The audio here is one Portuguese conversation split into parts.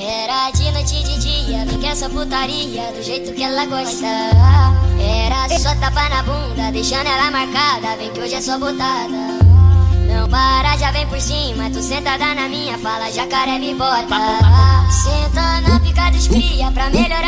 Era de noite e de dia, vem que essa putaria do jeito que ela gosta. Era só tapa na bunda, deixando ela marcada, vem que hoje é só botada. Não para, já vem por cima, tu sentada na minha, fala jacaré me bota. Senta na pica dos cria, pra melhorar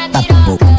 Tăng.